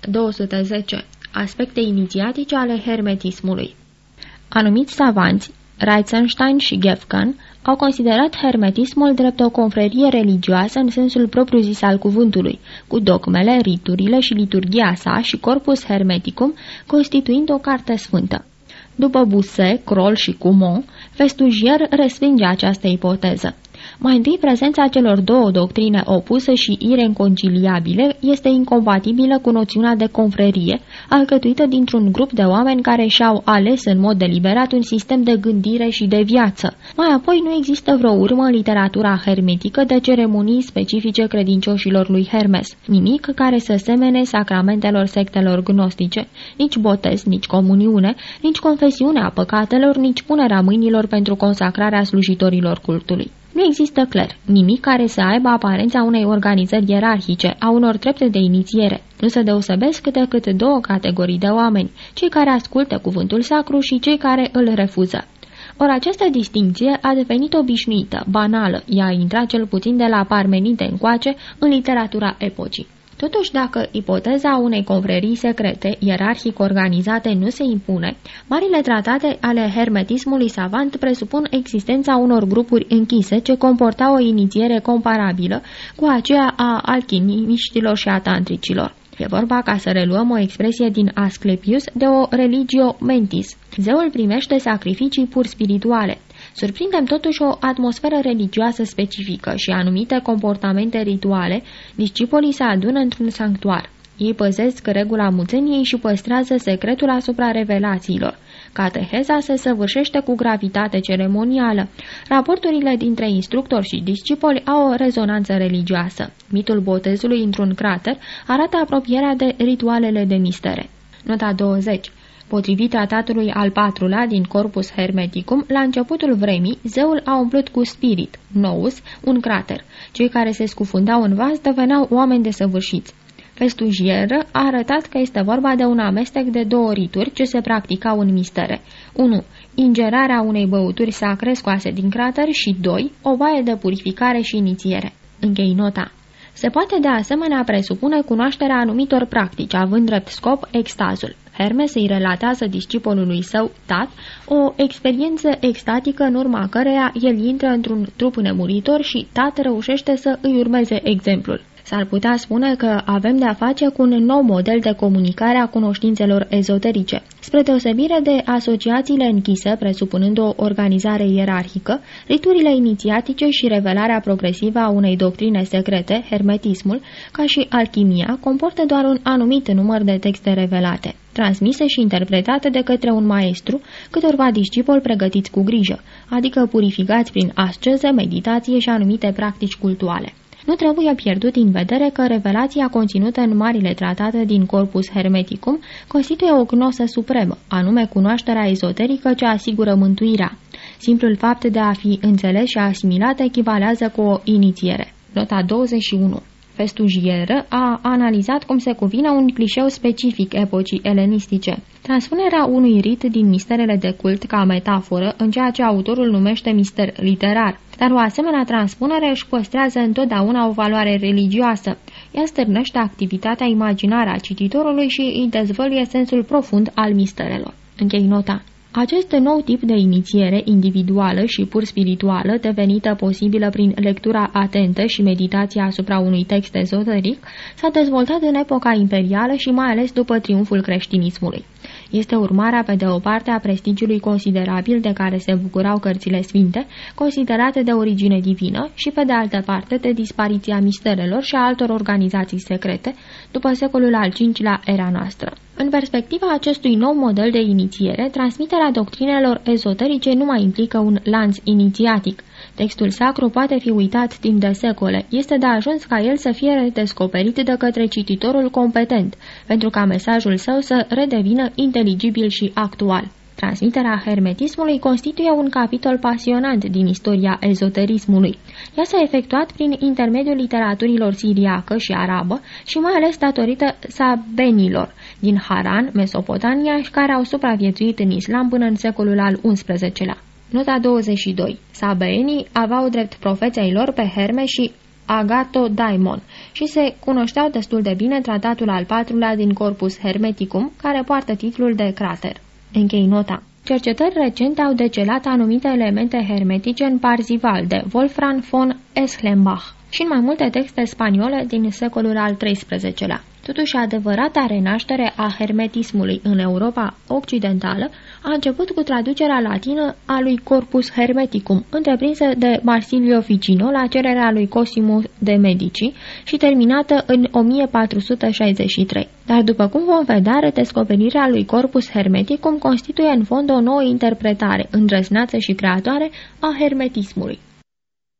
210. Aspecte inițiatice ale hermetismului Anumiți savanți, Reitzenstein și Gefgen, au considerat hermetismul drept o confrerie religioasă în sensul propriu-zis al cuvântului, cu dogmele, riturile și liturgia sa și corpus hermeticum constituind o carte sfântă. După Buse, Kroll și Cumon, Festugier respinge această ipoteză. Mai întâi, prezența celor două doctrine opuse și ireconciliabile este incompatibilă cu noțiunea de confrerie, alcătuită dintr-un grup de oameni care și-au ales în mod deliberat un sistem de gândire și de viață. Mai apoi, nu există vreo urmă în literatura hermetică de ceremonii specifice credincioșilor lui Hermes, nimic care să semene sacramentelor sectelor gnostice, nici botez, nici comuniune, nici confesiunea păcatelor, nici punerea mâinilor pentru consacrarea slujitorilor cultului. Nu există clar nimic care să aibă aparența unei organizări ierarhice, a unor trepte de inițiere. Nu se deosebesc decât două categorii de oameni, cei care ascultă cuvântul sacru și cei care îl refuză. Ori această distinție a devenit obișnuită, banală, ea a intrat cel puțin de la Parmenide încoace în literatura epocii. Totuși, dacă ipoteza unei confrerii secrete, ierarhic organizate, nu se impune, marile tratate ale hermetismului savant presupun existența unor grupuri închise ce comportau o inițiere comparabilă cu aceea a alchimiștilor și a tantricilor. E vorba, ca să reluăm o expresie din Asclepius, de o religio mentis. Zeul primește sacrificii pur spirituale. Surprindem totuși o atmosferă religioasă specifică și anumite comportamente rituale, discipolii se adună într-un sanctuar. Ei păzesc regula muțeniei și păstrează secretul asupra revelațiilor. Cateheza se săvârșește cu gravitate ceremonială. Raporturile dintre instructor și discipoli au o rezonanță religioasă. Mitul botezului într-un crater arată apropierea de ritualele de mistere. Nota 20 Potrivit tratatului al patrulea din Corpus Hermeticum, la începutul vremii, zeul a umplut cu spirit, nous, un crater. Cei care se scufundau în vas deveneau oameni desăvârșiți. Festugier a arătat că este vorba de un amestec de două rituri ce se practicau în mistere. 1. Ingerarea unei băuturi sacre scoase din crater și 2. O baie de purificare și inițiere. Închei nota. Se poate de asemenea presupune cunoașterea anumitor practici, având drept scop extazul. Hermes îi relatează discipolului său, Tat, o experiență extatică în urma căreia el intră într-un trup nemuritor și Tat reușește să îi urmeze exemplul. S-ar putea spune că avem de-a face cu un nou model de comunicare a cunoștințelor ezoterice. Spre deosebire de asociațiile închise, presupunând o organizare ierarhică, riturile inițiatice și revelarea progresivă a unei doctrine secrete, hermetismul, ca și alchimia, comportă doar un anumit număr de texte revelate transmise și interpretate de către un maestru, câtorva discipoli pregătiți cu grijă, adică purificați prin asceză, meditație și anumite practici cultuale. Nu trebuie pierdut în vedere că revelația conținută în marile tratate din Corpus Hermeticum constituie o gnosă supremă, anume cunoașterea ezoterică ce asigură mântuirea. Simplul fapt de a fi înțeles și asimilat echivalează cu o inițiere. Nota 21 Festugieră a analizat cum se cuvine un clișeu specific epocii elenistice. Transpunerea unui rit din misterele de cult ca metaforă în ceea ce autorul numește mister literar, dar o asemenea transpunere își păstrează întotdeauna o valoare religioasă. Ea stârnește activitatea imaginară a cititorului și îi dezvăluie sensul profund al misterelor. Închei nota. Acest nou tip de inițiere individuală și pur spirituală, devenită posibilă prin lectura atentă și meditația asupra unui text ezoteric, s-a dezvoltat în epoca imperială și mai ales după triumful creștinismului. Este urmarea, pe de o parte, a prestigiului considerabil de care se bucurau cărțile sfinte, considerate de origine divină, și, pe de altă parte, de dispariția misterelor și a altor organizații secrete, după secolul al V-lea era noastră. În perspectiva acestui nou model de inițiere, transmiterea doctrinelor ezoterice nu mai implică un lanț inițiatic. Textul sacru poate fi uitat timp de secole. Este de ajuns ca el să fie redescoperit de către cititorul competent, pentru ca mesajul său să redevină inteligibil și actual. Transmiterea hermetismului constituie un capitol pasionant din istoria ezoterismului. Ea s-a efectuat prin intermediul literaturilor siriacă și arabă și mai ales datorită sabenilor din Haran, Mesopotamia, care au supraviețuit în islam până în secolul al XI-lea. Nota 22. Sabeenii aveau drept profeții lor pe Herme și Agato Daimon și se cunoșteau destul de bine tratatul al patrulea din Corpus Hermeticum, care poartă titlul de crater. Închei nota. Cercetări recente au decelat anumite elemente hermetice în Parzival de Wolfram von Eschlenbach și în mai multe texte spaniole din secolul al XIII-lea. Totuși, adevărata renaștere a hermetismului în Europa Occidentală a început cu traducerea latină a lui Corpus Hermeticum, întreprinsă de Marsilio Ficino la cererea lui Cosimo de Medici și terminată în 1463. Dar după cum vom vedea, redescoperirea lui Corpus Hermeticum constituie în fond o nouă interpretare, îndrăznață și creatoare a hermetismului.